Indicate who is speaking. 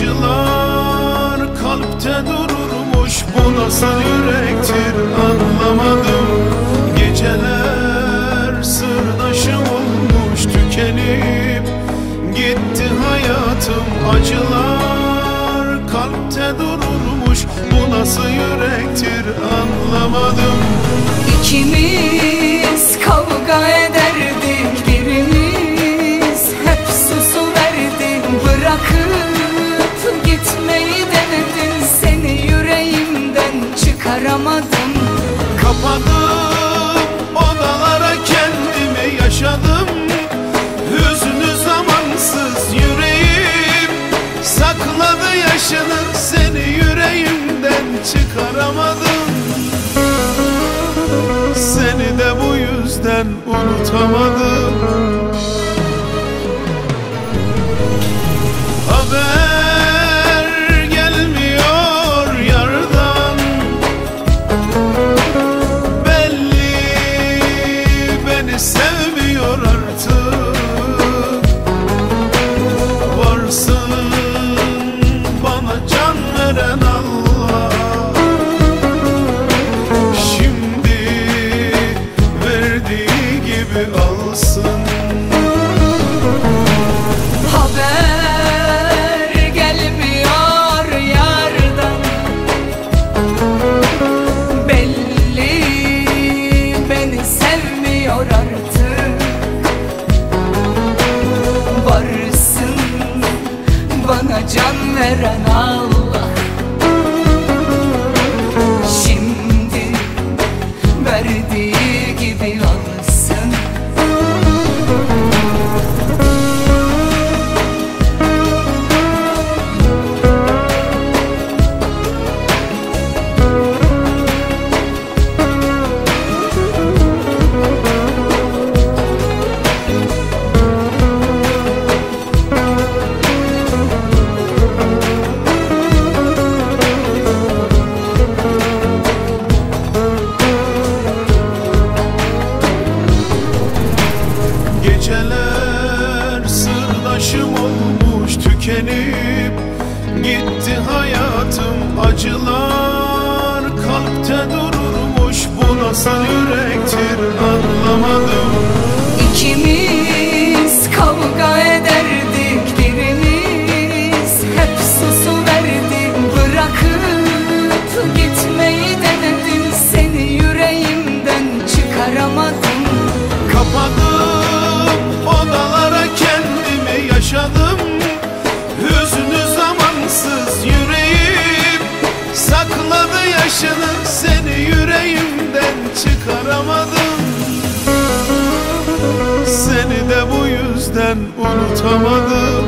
Speaker 1: acılar kalpte dururmuş Bu nasıl yürektir anlamadım. Geceler sırdaşım olmuş tükenip Gitti hayatım. Acılar kalpte dururmuş Bu nasıl yürektir anlamadım.
Speaker 2: İkimiz çıkaramadım.
Speaker 1: Seni de bu yüzden unutamadım veren Allah Gitti hayatım acılar. Kalpte dururmuş Bu nasıl yürektir. Anlamadım.
Speaker 2: İkimiz
Speaker 1: Yaşını seni yüreğimden çıkaramadım. Seni de bu yüzden unutamadım